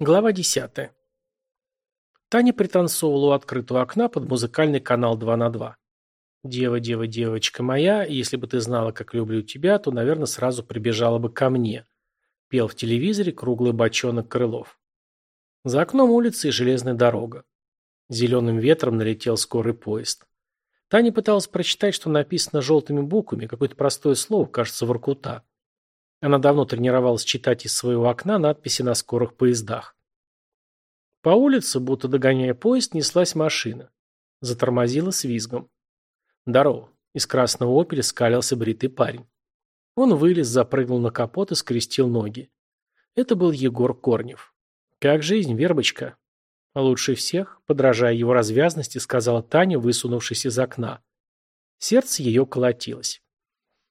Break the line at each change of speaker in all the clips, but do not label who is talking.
Глава 10. Таня пританцовывала у открытого окна под музыкальный канал 2 на 2. «Дева, дева, девочка моя, если бы ты знала, как люблю тебя, то, наверное, сразу прибежала бы ко мне», – пел в телевизоре круглый бочонок Крылов. За окном улицы и железная дорога. Зеленым ветром налетел скорый поезд. Таня пыталась прочитать, что написано желтыми буквами, какое-то простое слово, кажется, воркута. Она давно тренировалась читать из своего окна надписи на скорых поездах. По улице, будто догоняя поезд, неслась машина. Затормозила с визгом. «Здорово!» — из красного «Опеля» скалился бритый парень. Он вылез, запрыгнул на капот и скрестил ноги. Это был Егор Корнев. «Как жизнь, вербочка?» «Лучше всех», — подражая его развязности, сказала Таня, высунувшись из окна. Сердце ее колотилось.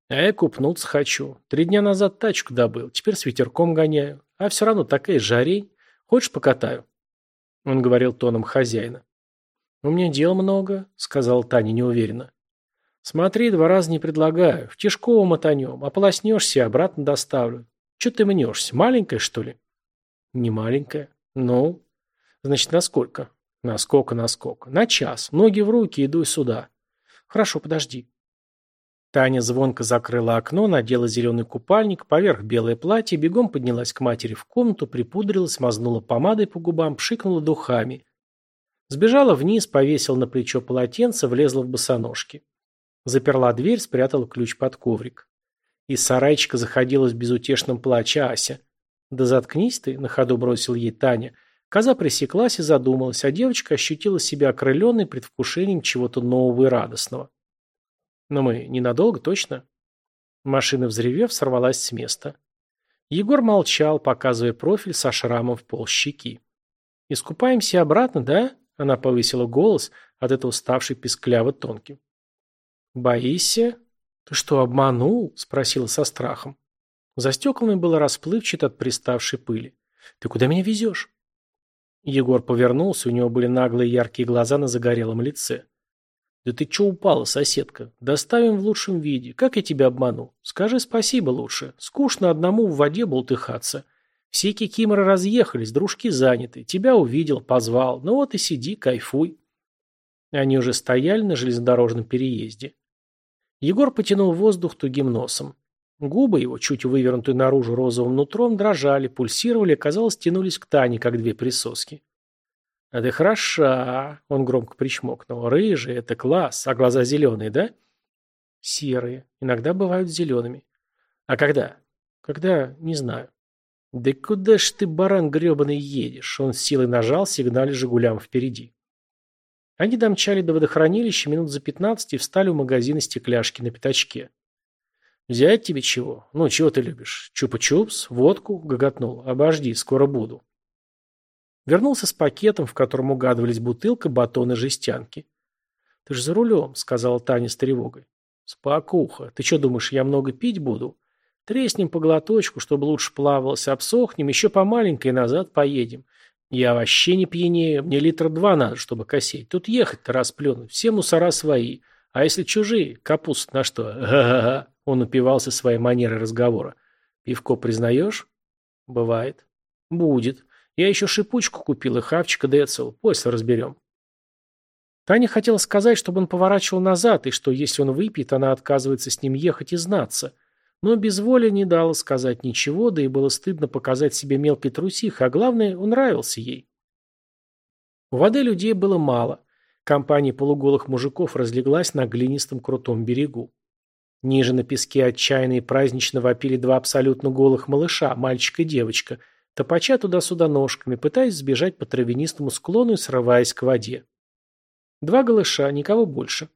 Э, а я купнул хочу. Три дня назад тачку добыл, теперь с ветерком гоняю. А все равно такая жарей. Хочешь, покатаю?» Он говорил тоном хозяина. «У меня дел много», — сказал Таня неуверенно. «Смотри, два раза не предлагаю. В Тишково мотанем. Ополоснешься и обратно доставлю. Че ты мнешься? Маленькая, что ли?» «Не маленькая. Ну?» «Значит, на сколько?» На сколько на сколько? На час. Ноги в руки, иду сюда». «Хорошо, подожди». Таня звонко закрыла окно, надела зеленый купальник, поверх белое платье, бегом поднялась к матери в комнату, припудрилась, мазнула помадой по губам, пшикнула духами. Сбежала вниз, повесила на плечо полотенце, влезла в босоножки. Заперла дверь, спрятала ключ под коврик. Из сарайчика заходила с безутешным плача Ася. «Да заткнись ты!» – на ходу бросил ей Таня. Коза пресеклась и задумалась, а девочка ощутила себя окрыленной предвкушением чего-то нового и радостного. Но мы ненадолго, точно. Машина, взрывев сорвалась с места. Егор молчал, показывая профиль со шрамом в пол щеки. «Искупаемся обратно, да?» Она повысила голос, от этого ставший пискляво тонким. «Боишься? Ты что, обманул?» – спросила со страхом. За стеклами было расплывчато от приставшей пыли. «Ты куда меня везешь?» Егор повернулся, у него были наглые яркие глаза на загорелом лице. Да ты че упала, соседка? Доставим в лучшем виде. Как я тебя обманул? Скажи спасибо лучше. Скучно одному в воде болтыхаться. Все кикиморы разъехались, дружки заняты. Тебя увидел, позвал. Ну вот и сиди, кайфуй. Они уже стояли на железнодорожном переезде. Егор потянул воздух тугим носом. Губы его, чуть вывернутые наружу розовым нутром, дрожали, пульсировали, казалось, тянулись к Тане, как две присоски. «Это хороша!» — он громко причмокнул. «Рыжие — это класс, а глаза зеленые, да?» «Серые. Иногда бывают зелеными». «А когда?» «Когда? Не знаю». «Да куда ж ты, баран гребаный, едешь?» Он с силой нажал сигнале «Жигулям» впереди. Они домчали до водохранилища минут за пятнадцать и встали у магазина стекляшки на пятачке. «Взять тебе чего? Ну, чего ты любишь? Чупа-чупс? Водку?» — гоготнул. «Обожди, скоро буду». Вернулся с пакетом, в котором угадывались бутылка, батоны, жестянки. «Ты ж за рулем», — сказала Таня с тревогой. «Спокуха. Ты что думаешь, я много пить буду? Треснем по глоточку, чтобы лучше плавался, обсохнем, еще по маленькой назад поедем. Я вообще не пьянею, мне литра два надо, чтобы косить. Тут ехать-то расплюнуть, все мусора свои. А если чужие, капуст на что? Га-га-га!» Он упивался своей манерой разговора. «Пивко признаешь?» «Бывает». «Будет». Я еще шипучку купил купила, хавчика Децл. После разберем. Таня хотела сказать, чтобы он поворачивал назад, и что, если он выпьет, она отказывается с ним ехать и знаться. Но безволия не дала сказать ничего, да и было стыдно показать себе мелкий трусих, а главное, он нравился ей. У воды людей было мало. Компания полуголых мужиков разлеглась на глинистом крутом берегу. Ниже на песке отчаянно и празднично вопили два абсолютно голых малыша, мальчик и девочка – топоча туда-сюда ножками, пытаясь сбежать по травянистому склону и срываясь к воде. Два голыша, никого больше.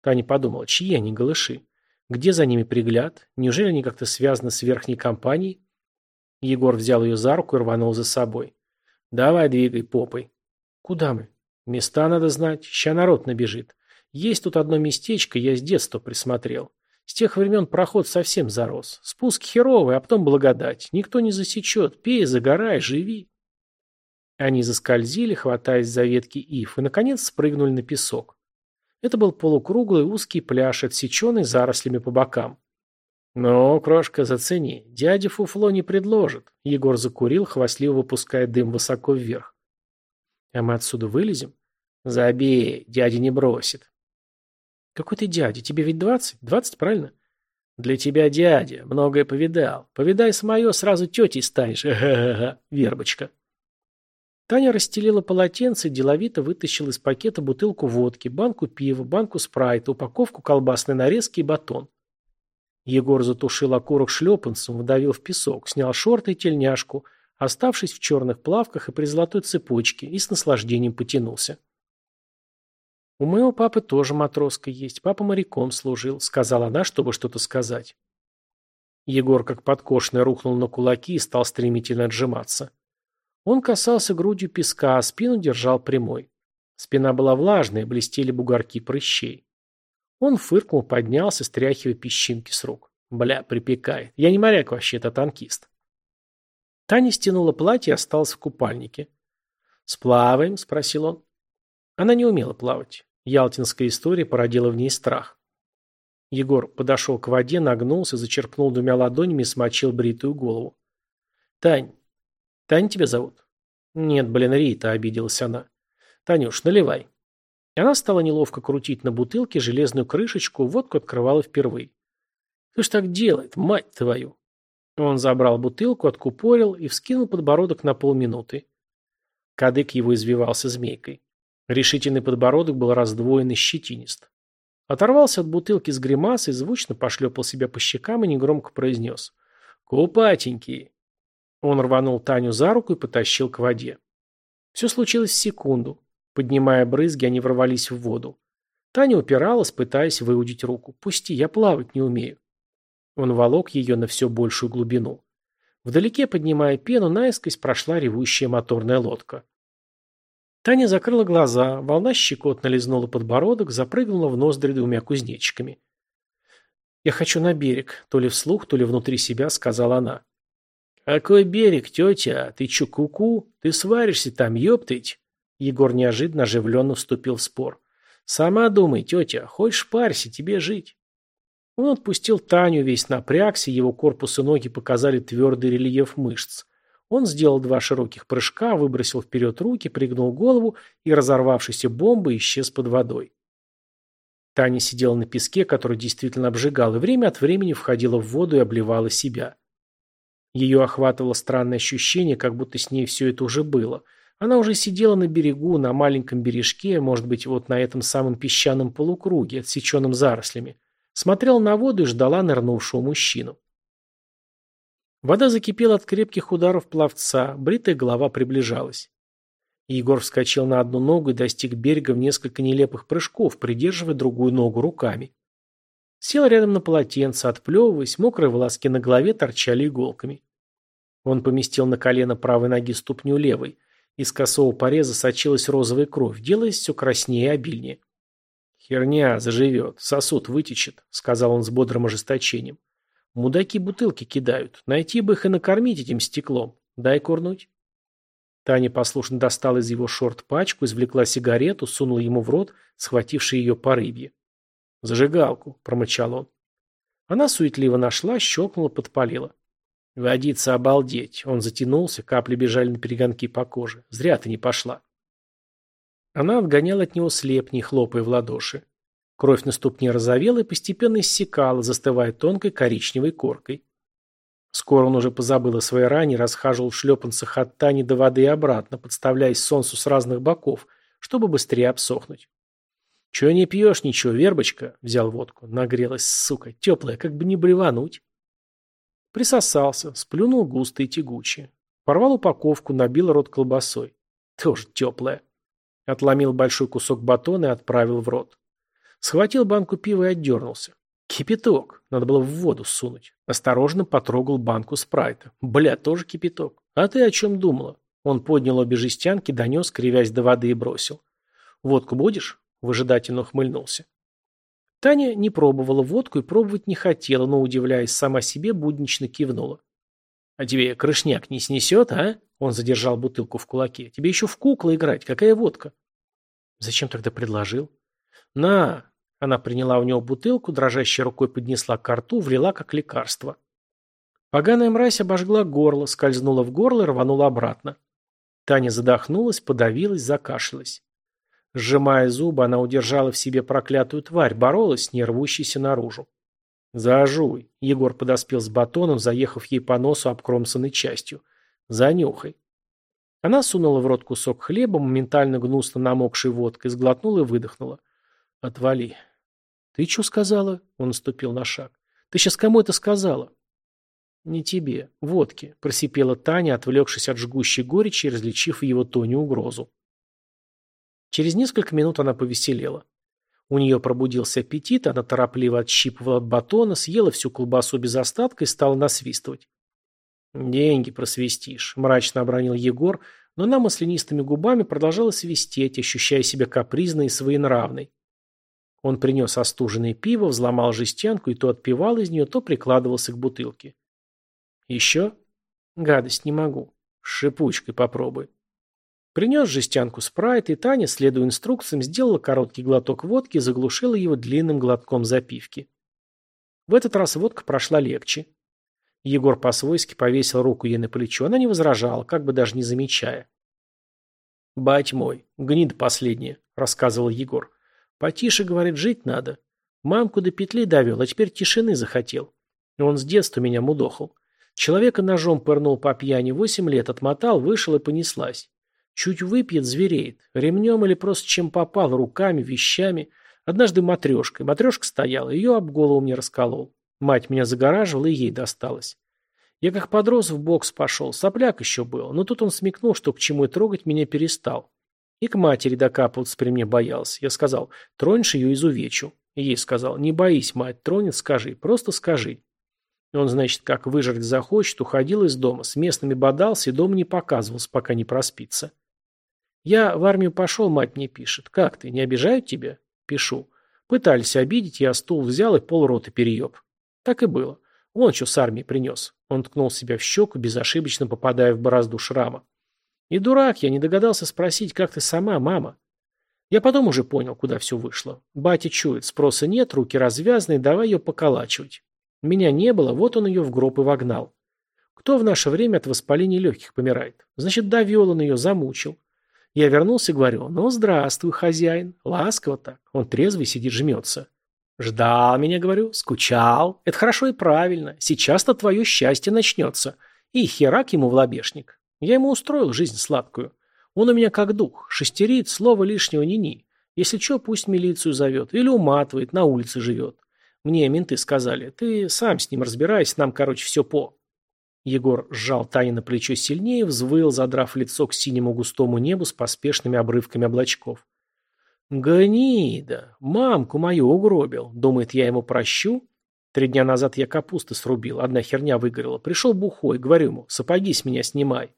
Таня подумала, чьи они голыши? Где за ними пригляд? Неужели они как-то связаны с верхней компанией? Егор взял ее за руку и рванул за собой. «Давай двигай попой». «Куда мы?» «Места надо знать. Ща народ набежит. Есть тут одно местечко, я с детства присмотрел. С тех времен проход совсем зарос. Спуск херовый, а потом благодать. Никто не засечет. Пей, загорай, живи. Они заскользили, хватаясь за ветки ив, и, наконец, спрыгнули на песок. Это был полукруглый узкий пляж, отсеченный зарослями по бокам. «Ну, крошка, зацени. Дядя фуфло не предложит». Егор закурил, хвастливо выпуская дым высоко вверх. «А мы отсюда вылезем?» «Забей, дядя не бросит». Какой ты дядя? Тебе ведь двадцать? Двадцать, правильно? Для тебя дядя. Многое повидал. Повидай с мое, сразу тетей станешь. Ха -ха -ха. Вербочка. Таня расстелила полотенце, деловито вытащила из пакета бутылку водки, банку пива, банку спрайта, упаковку колбасной нарезки и батон. Егор затушил окурок шлепанцем, вдавил в песок, снял шорты и тельняшку, оставшись в черных плавках и при золотой цепочке, и с наслаждением потянулся. «У моего папы тоже матроска есть. Папа моряком служил», — сказала она, чтобы что-то сказать. Егор, как подкошный, рухнул на кулаки и стал стремительно отжиматься. Он касался грудью песка, а спину держал прямой. Спина была влажная, блестели бугорки прыщей. Он фыркнул, поднялся, стряхивая песчинки с рук. «Бля, припекает. Я не моряк вообще, это танкист». Таня стянула платье и осталась в купальнике. «Сплаваем?» – спросил он. Она не умела плавать. Ялтинской история породила в ней страх. Егор подошел к воде, нагнулся, зачерпнул двумя ладонями и смочил бритую голову. «Тань, Тань тебя зовут?» «Нет, блин, Рита», — обиделась она. «Танюш, наливай». И она стала неловко крутить на бутылке железную крышечку, водку открывала впервые. Ты ж так делает, мать твою?» Он забрал бутылку, откупорил и вскинул подбородок на полминуты. Кадык его извивался змейкой. Решительный подбородок был раздвоен и щетинист. Оторвался от бутылки с гримасой, звучно пошлепал себя по щекам и негромко произнес. «Купатенькие!» Он рванул Таню за руку и потащил к воде. Все случилось в секунду. Поднимая брызги, они ворвались в воду. Таня упиралась, пытаясь выудить руку. «Пусти, я плавать не умею». Он волок ее на все большую глубину. Вдалеке, поднимая пену, наискось прошла ревущая моторная лодка. Таня закрыла глаза, волна щекотно лизнула подбородок, запрыгнула в ноздри двумя кузнечиками. «Я хочу на берег», — то ли вслух, то ли внутри себя, — сказала она. «Какой берег, тетя? Ты чукуку, -ку? Ты сваришься там, ёптыть?» Егор неожиданно оживленно вступил в спор. «Сама думай, тетя, хочешь парься, тебе жить». Он отпустил Таню, весь напрягся, его корпус и ноги показали твердый рельеф мышц. Он сделал два широких прыжка, выбросил вперед руки, пригнул голову и, разорвавшийся бомбой, исчез под водой. Таня сидела на песке, который действительно обжигал, и время от времени входила в воду и обливала себя. Ее охватывало странное ощущение, как будто с ней все это уже было. Она уже сидела на берегу, на маленьком бережке, может быть, вот на этом самом песчаном полукруге, отсеченном зарослями. Смотрела на воду и ждала нырнувшего мужчину. Вода закипела от крепких ударов пловца, бритая голова приближалась. Егор вскочил на одну ногу и достиг берега в несколько нелепых прыжков, придерживая другую ногу руками. Сел рядом на полотенце, отплевываясь, мокрые волоски на голове торчали иголками. Он поместил на колено правой ноги ступню левой. Из косого пореза сочилась розовая кровь, делаясь все краснее и обильнее. «Херня, заживет, сосуд вытечет», — сказал он с бодрым ожесточением. Мудаки бутылки кидают. Найти бы их и накормить этим стеклом. Дай курнуть. Таня послушно достала из его шорт пачку, извлекла сигарету, сунула ему в рот, схвативший ее по рыбье. «Зажигалку», — промычал он. Она суетливо нашла, щелкнула, подпалила. «Водиться обалдеть!» Он затянулся, капли бежали на перегонки по коже. «Зря ты не пошла!» Она отгоняла от него слепни, хлопая в ладоши. Кровь на ступне розовела и постепенно иссякала, застывая тонкой коричневой коркой. Скоро он уже позабыл о своей ране и расхаживал в шлепанцах от Тани до воды и обратно, подставляясь солнцу с разных боков, чтобы быстрее обсохнуть. «Чего не пьешь, ничего, вербочка?» — взял водку. Нагрелась, сука, теплая, как бы не блевануть. Присосался, сплюнул густо и тягуче. Порвал упаковку, набил рот колбасой. Тоже теплая. Отломил большой кусок батона и отправил в рот. Схватил банку пива и отдернулся. Кипяток. Надо было в воду сунуть. Осторожно потрогал банку спрайта. Бля, тоже кипяток. А ты о чем думала? Он поднял обе жестянки, донес, кривясь до воды и бросил. «Водку будешь?» – выжидательно ухмыльнулся. Таня не пробовала водку и пробовать не хотела, но, удивляясь сама себе, буднично кивнула. «А тебе крышняк не снесет, а?» Он задержал бутылку в кулаке. «Тебе еще в куклы играть. Какая водка?» «Зачем тогда предложил?» «На, она приняла у него бутылку, дрожащей рукой поднесла к рту, влила как лекарство. Поганая мразь обожгла горло, скользнула в горло и рванула обратно. Таня задохнулась, подавилась, закашлялась. Сжимая зубы, она удержала в себе проклятую тварь, боролась с ней, рвущейся наружу. «Зажуй!» — Егор подоспел с батоном, заехав ей по носу обкромсанной частью. «Занюхай!» Она сунула в рот кусок хлеба, моментально гнусно намокшей водкой, сглотнула и выдохнула. «Отвали! «Ты что сказала?» — он наступил на шаг. «Ты сейчас кому это сказала?» «Не тебе. Водки», — просипела Таня, отвлекшись от жгущей горечи и различив его тоне угрозу. Через несколько минут она повеселела. У нее пробудился аппетит, она торопливо отщипывала от батона, съела всю колбасу без остатка и стала насвистывать. «Деньги просвистишь», — мрачно обронил Егор, но она маслянистыми губами продолжала свистеть, ощущая себя капризной и своенравной. Он принес остуженное пиво, взломал жестянку, и то отпивал из нее, то прикладывался к бутылке. «Еще?» «Гадость не могу. С шипучкой попробуй». Принес жестянку спрайт, и Таня, следуя инструкциям, сделала короткий глоток водки и заглушила его длинным глотком запивки. В этот раз водка прошла легче. Егор по-свойски повесил руку ей на плечо, она не возражала, как бы даже не замечая. «Бать мой, гнида последняя», — рассказывал Егор. Потише, говорит, жить надо. Мамку до петли довел, а теперь тишины захотел. Он с детства меня мудохал. Человека ножом пырнул по пьяни, восемь лет отмотал, вышел и понеслась. Чуть выпьет, звереет. Ремнем или просто чем попал, руками, вещами. Однажды матрешкой. Матрешка стояла, ее об голову мне расколол. Мать меня загораживала, и ей досталось. Я как подрос в бокс пошел, сопляк еще был, но тут он смекнул, что к чему и трогать меня перестал. И к матери докапываться при мне боялся. Я сказал, тронешь ее изувечу. Ей сказал, не боись, мать тронет, скажи, просто скажи. И он, значит, как выжрать захочет, уходил из дома, с местными бодался и дома не показывался, пока не проспится. Я в армию пошел, мать мне пишет. Как ты, не обижают тебя? Пишу. Пытались обидеть, я стул взял и полрота перееб. Так и было. Вон что с армии принес. Он ткнул себя в щеку, безошибочно попадая в борозду шрама. И дурак, я не догадался спросить, как ты сама, мама. Я потом уже понял, куда все вышло. Батя чует, спроса нет, руки развязаны, давай ее поколачивать. Меня не было, вот он ее в гроб и вогнал. Кто в наше время от воспаления легких помирает? Значит, довел он ее, замучил. Я вернулся и говорю, ну, здравствуй, хозяин. Ласково так. Он трезвый сидит, жмется. Ждал меня, говорю, скучал. Это хорошо и правильно. Сейчас-то твое счастье начнется. И херак ему в лобешник. Я ему устроил жизнь сладкую. Он у меня как дух, шестерит, слова лишнего ни-ни. Если что, пусть милицию зовет или уматывает, на улице живет. Мне менты сказали, ты сам с ним разбирайся, нам, короче, все по. Егор сжал Тане на плечо сильнее, взвыл, задрав лицо к синему густому небу с поспешными обрывками облачков. «Гнида! Мамку мою угробил! Думает, я ему прощу?» Три дня назад я капусты срубил, одна херня выгорела. Пришел бухой, говорю ему, сапоги с меня снимай.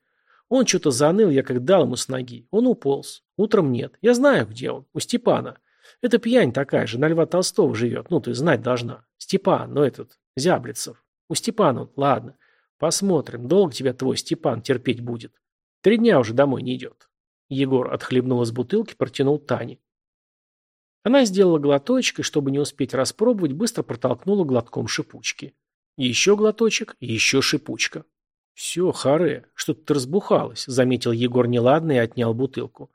Он что-то заныл, я как дал ему с ноги. Он уполз. Утром нет. Я знаю, где он. У Степана. Это пьянь такая же, на Льва Толстого живет. Ну, ты знать должна. Степан, ну этот, Зяблицев. У Степана он. Ладно. Посмотрим, долго тебя твой Степан терпеть будет. Три дня уже домой не идет. Егор отхлебнул из бутылки, протянул Тане. Она сделала глоточек и, чтобы не успеть распробовать, быстро протолкнула глотком шипучки. Еще глоточек, еще шипучка. «Все, Харе, что-то разбухалось, заметил Егор неладно и отнял бутылку.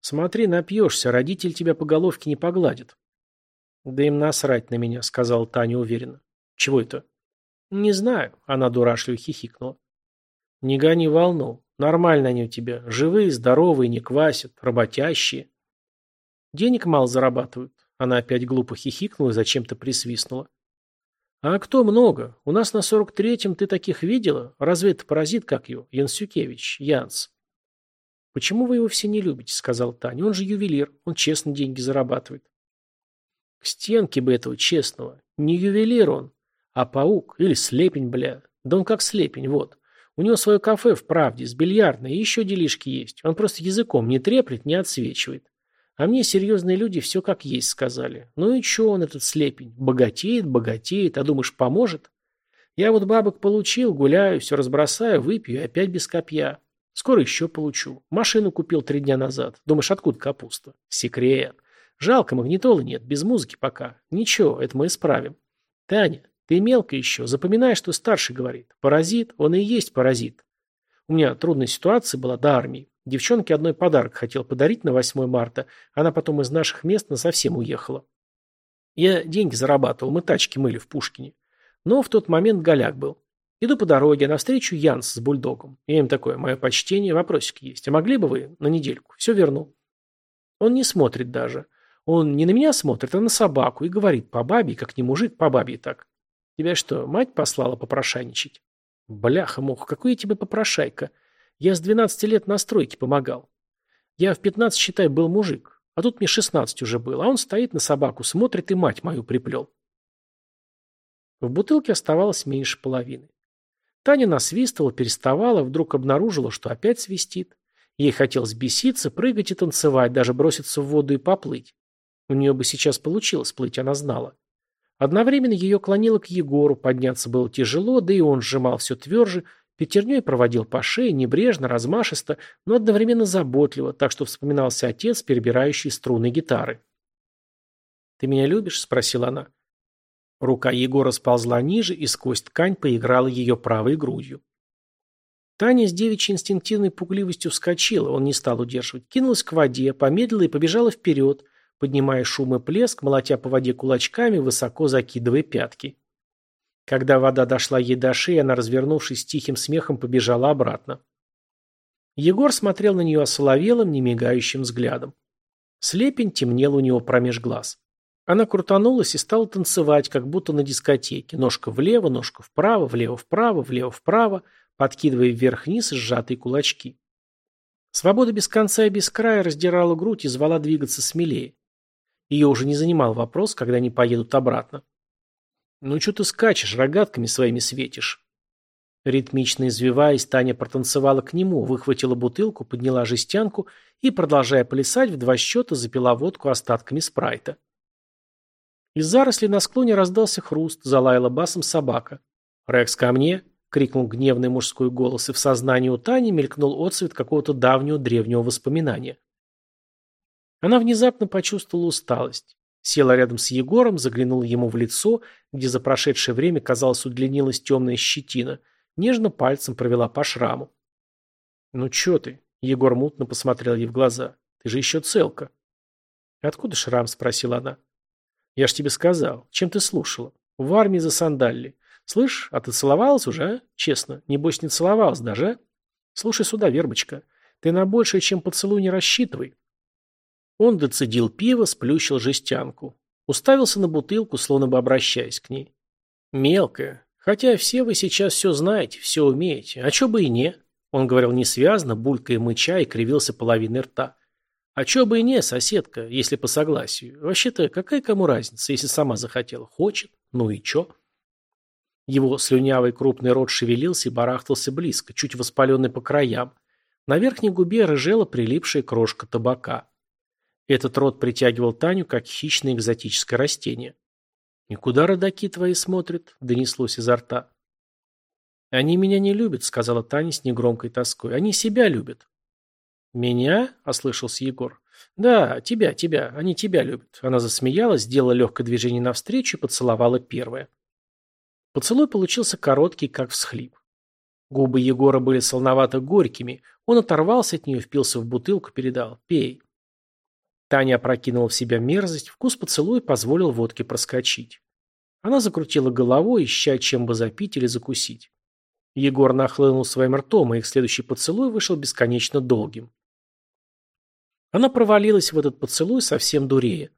«Смотри, напьешься, родитель тебя по головке не погладит». «Да им насрать на меня», — сказал Таня уверенно. «Чего это?» «Не знаю», — она дурашливо хихикнула. «Не гони волну. Нормально они у тебя. Живые, здоровые, не квасят, работящие». «Денег мало зарабатывают». Она опять глупо хихикнула и зачем-то присвистнула. «А кто много? У нас на сорок третьем ты таких видела? Разве это паразит, как ее Янсюкевич, Янс». «Почему вы его все не любите?» — сказал Таня. «Он же ювелир. Он честно деньги зарабатывает». «К стенке бы этого честного. Не ювелир он, а паук или слепень, бля. Да он как слепень, вот. У него свое кафе в правде, с бильярдной, и еще делишки есть. Он просто языком не треплет, не отсвечивает. А мне серьезные люди все как есть сказали. Ну и че он этот слепень? Богатеет, богатеет, а думаешь, поможет? Я вот бабок получил, гуляю, все разбросаю, выпью и опять без копья. Скоро еще получу. Машину купил три дня назад. Думаешь, откуда капуста? Секрет. Жалко, магнитолы нет, без музыки пока. Ничего, это мы исправим. Таня, ты мелко еще, запоминай, что старший говорит. Паразит, он и есть паразит. У меня трудная ситуация была до армии. Девчонке одной подарок хотел подарить на 8 марта. Она потом из наших мест насовсем уехала. Я деньги зарабатывал, мы тачки мыли в Пушкине. Но в тот момент голяк был. Иду по дороге, навстречу Янс с бульдогом. Я им такое, мое почтение, вопросики есть. А могли бы вы на недельку? Все верну. Он не смотрит даже. Он не на меня смотрит, а на собаку и говорит по бабе, как не мужик, по бабе так. Тебя что, мать послала попрошайничать? Бляха-муха, какой я тебе попрошайка? Я с 12 лет на стройке помогал. Я в 15, считай, был мужик, а тут мне 16 уже было, а он стоит на собаку, смотрит и мать мою приплел. В бутылке оставалось меньше половины. Таня насвистывала, переставала, вдруг обнаружила, что опять свистит. Ей хотелось беситься, прыгать и танцевать, даже броситься в воду и поплыть. У нее бы сейчас получилось плыть, она знала. Одновременно ее клонило к Егору, подняться было тяжело, да и он сжимал все тверже, Пятерней проводил по шее, небрежно, размашисто, но одновременно заботливо, так что вспоминался отец, перебирающий струны гитары. «Ты меня любишь?» – спросила она. Рука Егора сползла ниже, и сквозь ткань поиграла ее правой грудью. Таня с девичьей инстинктивной пугливостью вскочила, он не стал удерживать, кинулась к воде, помедлила и побежала вперед, поднимая шум и плеск, молотя по воде кулачками, высоко закидывая пятки. Когда вода дошла ей до шеи, она, развернувшись тихим смехом, побежала обратно. Егор смотрел на нее осоловелым, немигающим взглядом. Слепень темнел у него промеж глаз. Она крутанулась и стала танцевать, как будто на дискотеке. Ножка влево, ножка вправо, влево-вправо, влево-вправо, подкидывая вверх-вниз сжатые кулачки. Свобода без конца и без края раздирала грудь и звала двигаться смелее. Ее уже не занимал вопрос, когда они поедут обратно. Ну что ты скачешь, рогатками своими светишь?» Ритмично извиваясь, Таня протанцевала к нему, выхватила бутылку, подняла жестянку и, продолжая плясать, в два счета запила водку остатками спрайта. Из зарослей на склоне раздался хруст, залаяла басом собака. «Рекс, ко мне!» — крикнул гневный мужской голос, и в сознании у Тани мелькнул отцвет какого-то давнего древнего воспоминания. Она внезапно почувствовала усталость. Села рядом с Егором, заглянула ему в лицо, где за прошедшее время, казалось, удлинилась темная щетина, нежно пальцем провела по шраму. «Ну чё ты?» — Егор мутно посмотрел ей в глаза. «Ты же еще целка». «Откуда шрам?» — спросила она. «Я ж тебе сказал. Чем ты слушала? В армии за сандалли. Слышь, а ты целовалась уже, а? Честно, небось не целовалась даже, а? Слушай сюда, вербочка, ты на большее, чем поцелуй, не рассчитывай. Он доцедил пиво, сплющил жестянку. Уставился на бутылку, словно бы обращаясь к ней. «Мелкая. Хотя все вы сейчас все знаете, все умеете. А чё бы и не?» Он говорил несвязно, булькая мыча и кривился половиной рта. «А чё бы и не, соседка, если по согласию? Вообще-то, какая кому разница, если сама захотела? Хочет? Ну и чё?» Его слюнявый крупный рот шевелился и барахтался близко, чуть воспаленный по краям. На верхней губе рыжела прилипшая крошка табака. Этот рот притягивал Таню, как хищное экзотическое растение. «И куда родаки твои смотрят?» — донеслось изо рта. «Они меня не любят», — сказала Таня с негромкой тоской. «Они себя любят». «Меня?» — ослышался Егор. «Да, тебя, тебя. Они тебя любят». Она засмеялась, сделала легкое движение навстречу и поцеловала первое. Поцелуй получился короткий, как всхлип. Губы Егора были солновато горькими. Он оторвался от нее, впился в бутылку, передал «Пей». Таня опрокинула в себя мерзость, вкус поцелуя позволил водке проскочить. Она закрутила головой, ища, чем бы запить или закусить. Егор нахлынул своим ртом, и их следующий поцелуй вышел бесконечно долгим. Она провалилась в этот поцелуй совсем дурее.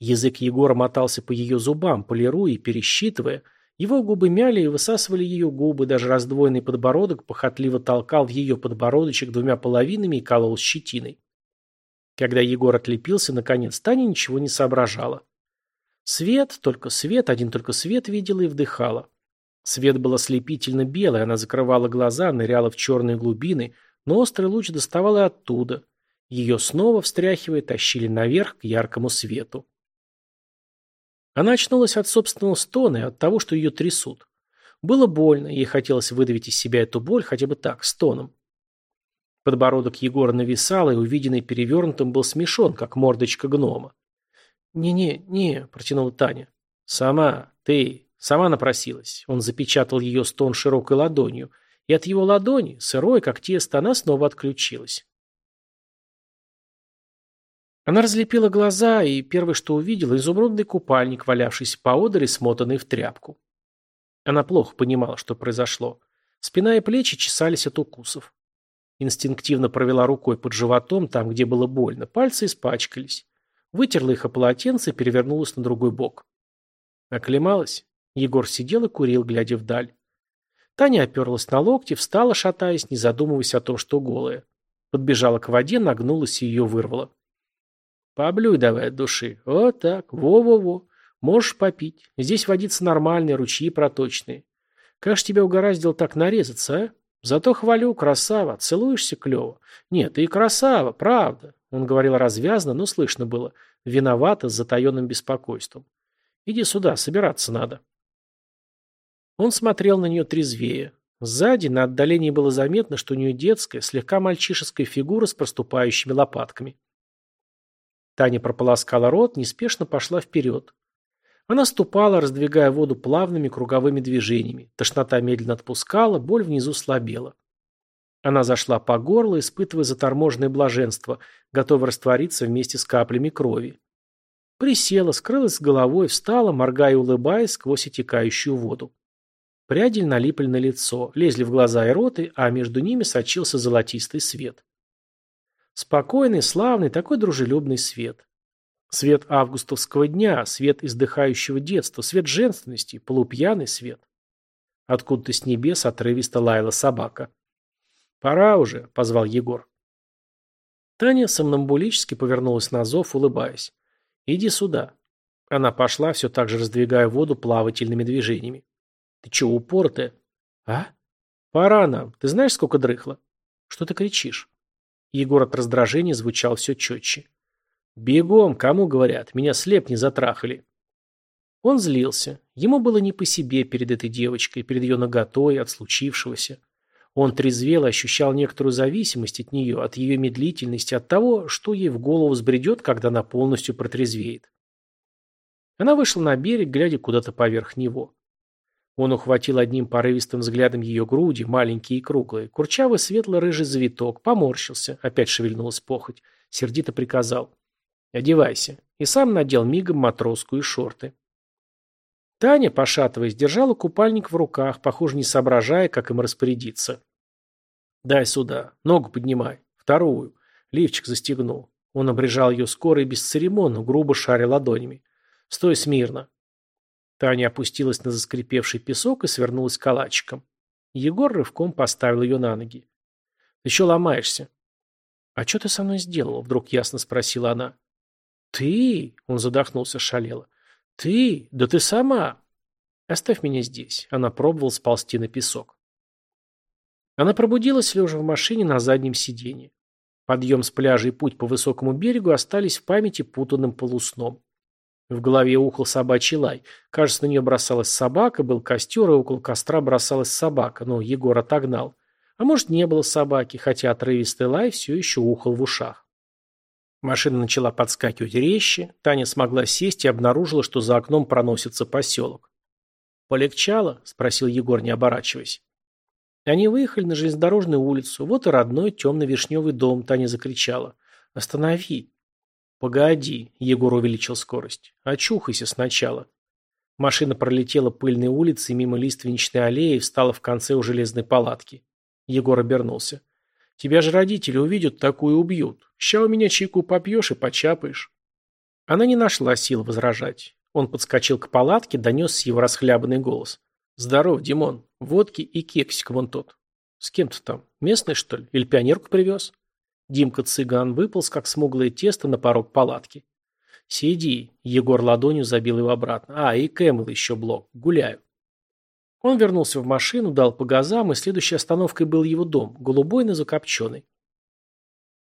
Язык Егора мотался по ее зубам, полируя и пересчитывая. Его губы мяли и высасывали ее губы, даже раздвоенный подбородок похотливо толкал в ее подбородочек двумя половинами и колол щетиной. Когда Егор отлепился, наконец, Таня ничего не соображала. Свет, только свет, один только свет видела и вдыхала. Свет был ослепительно белый, она закрывала глаза, ныряла в черные глубины, но острый луч доставал и оттуда. Ее снова, встряхивая, тащили наверх к яркому свету. Она очнулась от собственного стона и от того, что ее трясут. Было больно, ей хотелось выдавить из себя эту боль хотя бы так, стоном. Подбородок Егора нависал и, увиденный перевернутым, был смешон, как мордочка гнома. «Не-не-не», — протянула Таня. «Сама, ты, сама напросилась». Он запечатал ее стон широкой ладонью, и от его ладони, сырой, как тесто, она снова отключилась. Она разлепила глаза, и первое, что увидела, изумрудный купальник, валявшийся по и смотанный в тряпку. Она плохо понимала, что произошло. Спина и плечи чесались от укусов. Инстинктивно провела рукой под животом, там, где было больно. Пальцы испачкались. Вытерла их о полотенце и перевернулась на другой бок. Оклемалась. Егор сидел и курил, глядя вдаль. Таня оперлась на локти, встала, шатаясь, не задумываясь о том, что голая. Подбежала к воде, нагнулась и ее вырвала. «Поблюй давай от души. Вот так. Во-во-во. Можешь попить. Здесь водится нормальные ручьи проточные. Как ж тебя угораздило так нарезаться, а? Зато хвалю, красава, целуешься клёво. Нет, ты красава, правда. Он говорил развязно, но слышно было. Виновата с затаенным беспокойством. Иди сюда, собираться надо. Он смотрел на неё трезвее. Сзади на отдалении было заметно, что у неё детская, слегка мальчишеская фигура с проступающими лопатками. Таня прополоскала рот, неспешно пошла вперёд. Она ступала, раздвигая воду плавными круговыми движениями. Тошнота медленно отпускала, боль внизу слабела. Она зашла по горло, испытывая заторможенное блаженство, готова раствориться вместе с каплями крови. Присела, скрылась с головой, встала, моргая и улыбаясь сквозь отекающую воду. Прядель налипли на лицо, лезли в глаза и роты, а между ними сочился золотистый свет. Спокойный, славный, такой дружелюбный свет. Свет августовского дня, свет издыхающего детства, свет женственности, полупьяный свет. Откуда-то с небес отрывисто лаяла собака. «Пора уже», — позвал Егор. Таня сомнамбулически повернулась на зов, улыбаясь. «Иди сюда». Она пошла, все так же раздвигая воду плавательными движениями. «Ты чего упоротая?» «А? Пора нам. Ты знаешь, сколько дрыхло. «Что ты кричишь?» Егор от раздражения звучал все четче. Бегом, кому говорят, меня слеп не затрахали. Он злился. Ему было не по себе перед этой девочкой, перед ее наготой, от случившегося. Он трезвел ощущал некоторую зависимость от нее, от ее медлительности, от того, что ей в голову взбредет, когда она полностью протрезвеет. Она вышла на берег, глядя куда-то поверх него. Он ухватил одним порывистым взглядом ее груди, маленькие и круглые, курчавый светло-рыжий завиток, поморщился, опять шевельнулась похоть, сердито приказал. Одевайся». И сам надел мигом матросскую шорты. Таня, пошатываясь, держала купальник в руках, похоже, не соображая, как им распорядиться. «Дай сюда. Ногу поднимай. Вторую». Лифчик застегнул. Он обрежал ее скоро и бесцеремонно, грубо шаря ладонями. «Стой смирно». Таня опустилась на заскрипевший песок и свернулась калачиком. Егор рывком поставил ее на ноги. «Еще ломаешься». «А что ты со мной сделала?» — вдруг ясно спросила она. «Ты?» — он задохнулся, шалело. «Ты? Да ты сама!» «Оставь меня здесь!» — она пробовала сползти на песок. Она пробудилась лежа в машине на заднем сиденье. Подъем с пляжа и путь по высокому берегу остались в памяти путанным полусном. В голове ухал собачий лай. Кажется, на нее бросалась собака, был костер, и около костра бросалась собака, но Егор отогнал. А может, не было собаки, хотя отрывистый лай все еще ухал в ушах. Машина начала подскакивать резче, Таня смогла сесть и обнаружила, что за окном проносится поселок. «Полегчало?» – спросил Егор, не оборачиваясь. Они выехали на железнодорожную улицу. Вот и родной темно-вишневый дом, Таня закричала. «Останови!» «Погоди!» – Егор увеличил скорость. «Очухайся сначала!» Машина пролетела пыльной улицей мимо лиственничной аллеи и встала в конце у железной палатки. Егор обернулся. Тебя же родители увидят такую убьют. Ща у меня чайку попьешь и почапаешь». Она не нашла сил возражать. Он подскочил к палатке, донес его расхлябанный голос. «Здоров, Димон. Водки и кексик вон тот. С кем-то там? Местный, что ли? Или пионерку привез?» Димка-цыган выполз, как смуглое тесто, на порог палатки. «Сиди». Егор ладонью забил его обратно. «А, и Кэмэл еще блок. Гуляю». Он вернулся в машину, дал по газам, и следующей остановкой был его дом, голубой но закопченный.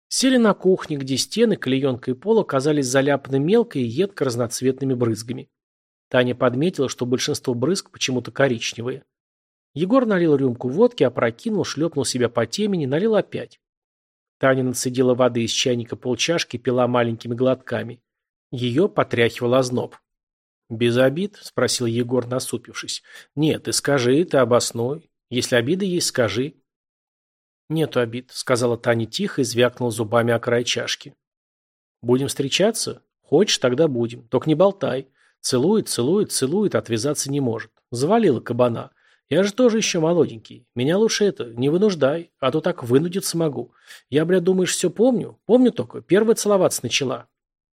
Сели на кухне, где стены, клеенка и пол оказались заляпаны мелко и едко разноцветными брызгами. Таня подметила, что большинство брызг почему-то коричневые. Егор налил рюмку водки, опрокинул, шлепнул себя по темени, налил опять. Таня нацедила воды из чайника полчашки, пила маленькими глотками. Ее потряхивал озноб. «Без обид?» – спросил Егор, насупившись. «Нет, ты скажи, ты обосной. Если обиды есть, скажи». «Нету обид», – сказала Таня тихо и звякнула зубами о край чашки. «Будем встречаться? Хочешь, тогда будем. Только не болтай. Целует, целует, целует, отвязаться не может. Завалила кабана. Я же тоже еще молоденький. Меня лучше это, не вынуждай, а то так вынудить смогу. Я, бля, думаешь, все помню? Помню только, первая целоваться начала».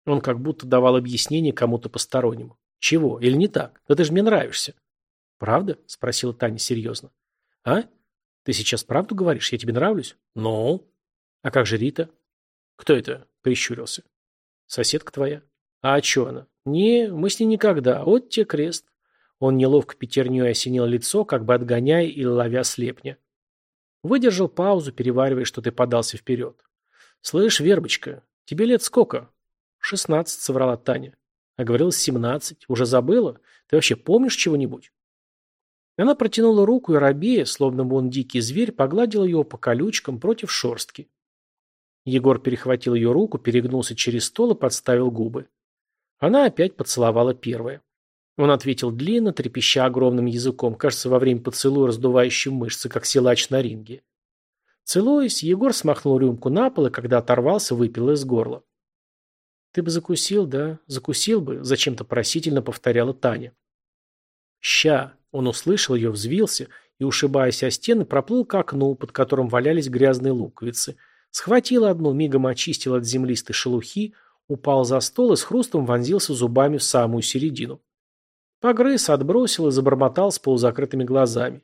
Он как будто давал объяснение кому-то постороннему. Чего? Или не так? Да ты же мне нравишься. Правда? Спросила Таня серьезно. А? Ты сейчас правду говоришь? Я тебе нравлюсь? Ну? А как же Рита? Кто это? Прищурился. Соседка твоя. А чё она? Не, мы с ней никогда. Вот тебе крест. Он неловко пятерней осенил лицо, как бы отгоняя или ловя слепня. Выдержал паузу, переваривая, что ты подался вперед. «Слышь, Вербочка, тебе лет сколько?» «Шестнадцать», — соврала Таня. А говорил семнадцать. Уже забыла? Ты вообще помнишь чего-нибудь? Она протянула руку, и рабея, словно бы он дикий зверь, погладила его по колючкам против шерстки. Егор перехватил ее руку, перегнулся через стол и подставил губы. Она опять поцеловала первое. Он ответил длинно, трепеща огромным языком, кажется, во время поцелуя раздувающим мышцы, как силач на ринге. Целуясь, Егор смахнул рюмку на пол и, когда оторвался, выпил из горла. «Ты бы закусил, да? Закусил бы», — зачем-то просительно повторяла Таня. «Ща!» — он услышал ее, взвился и, ушибаясь о стены, проплыл к окну, под которым валялись грязные луковицы. Схватил одну, мигом очистил от землистой шелухи, упал за стол и с хрустом вонзился зубами в самую середину. Погрыз, отбросил и забормотал с полузакрытыми глазами.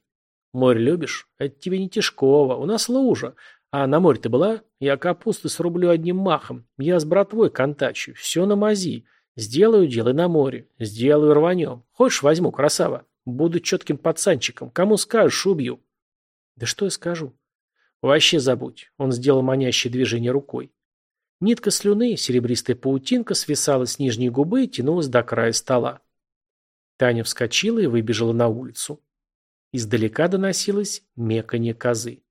«Море любишь? Это тебе не Тишкова, у нас лужа. А на море ты была? Я капусту срублю одним махом. Я с братвой контачу. Все на мази. Сделаю дело на море. Сделаю рванем. Хочешь, возьму, красава. Буду четким пацанчиком. Кому скажешь, убью. Да что я скажу? Вообще забудь. Он сделал манящее движение рукой. Нитка слюны, серебристая паутинка, свисала с нижней губы и тянулась до края стола. Таня вскочила и выбежала на улицу. Издалека доносилось меканье козы.